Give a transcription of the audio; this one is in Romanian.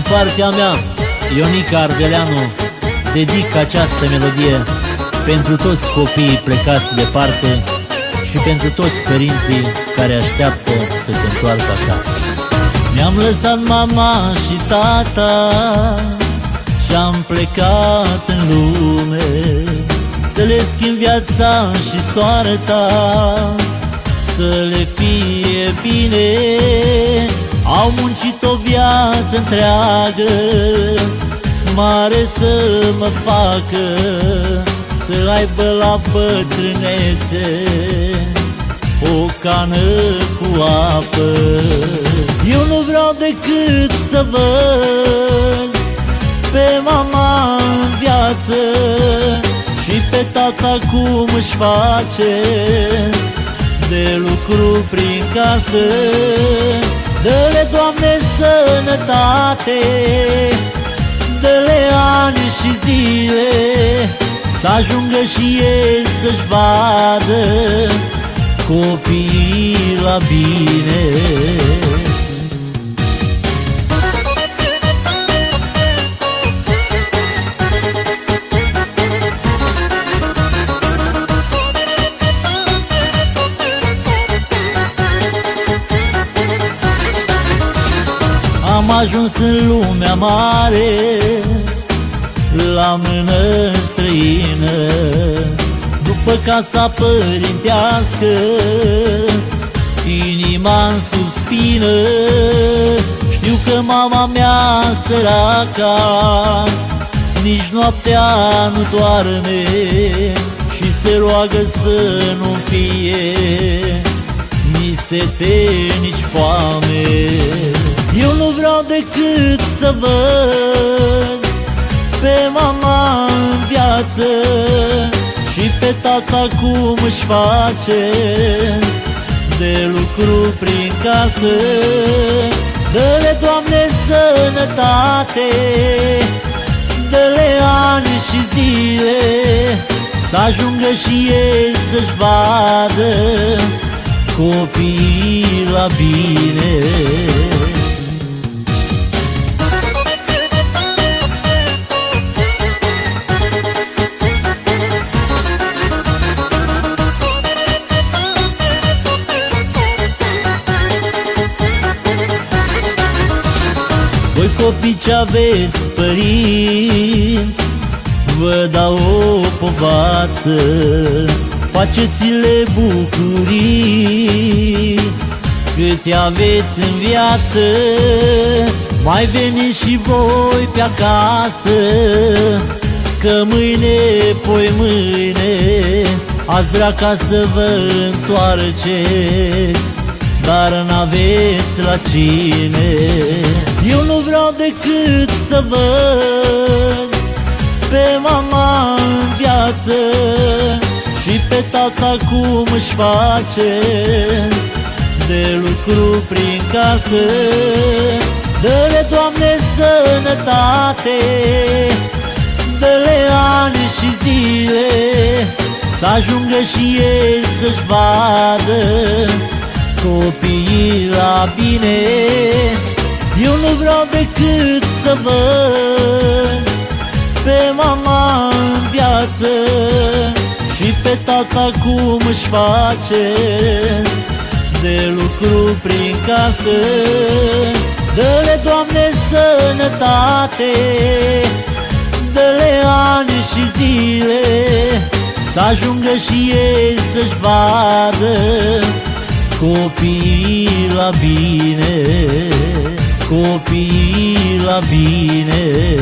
partea mea, Ionica Ardeleanu, dedic această melodie pentru toți copiii plecați departe și pentru toți părinții care așteaptă să se întoarcă acasă. Mi-am lăsat mama și tata și-am plecat în lume Să le schimb viața și soarta Să le fie bine Au muncit o viață întreagă Mare să mă facă Să aibă la bătrânețe O cană cu apă. Eu nu vreau decât să văd pe mama în viață Și pe tata cum își face De lucru prin casă Dă-le, Doamne, sănătate. Dă-le ani și zile Să ajungă și ei să-și vadă Copiii la bine Am ajuns în lumea mare La mână străină. După casa părintească Inima în suspină. Știu că mama mea săraca Nici noaptea nu doarme Și se roagă să nu fie. Nici sete, nici foame. eu nu vreau decât să văd Pe mama în viață Și pe tata cum își face De lucru prin casă. Dă-le, Doamne, sănătate Dă-le ani și zile Să ajungă și ei să-și vadă Copiii la bine Voi copii ce aveți părinți Vă dau o povață. Faceți-le bucurii Cât aveți în viață. Mai veniți și voi pe acasă Că mâine, poi mâine Ați vrea ca să vă întoarceți dar n-aveți la cine Eu nu vreau decât să văd Pe mama în viață Și pe tata cum își face De lucru prin casă. Dă-le, Doamne, sănătate Dă-le ani și zile Să ajungă și ei să-și vadă copiii la bine Eu nu vreau decât să văd Pe mama în viață Și pe tata cum își face De lucru prin casă. Dă-le, Doamne, sănătate Dă-le ani și zile Să ajungă și ei să-și vadă Copiii la bine, copiii la bine